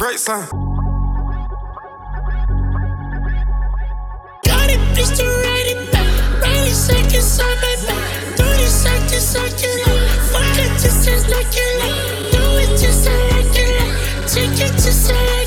Right side. Got it, bitch, to write it back. 90 seconds on my back. 30 seconds, I can Fuck it, just as like you like. Do it just like you like. Take it just like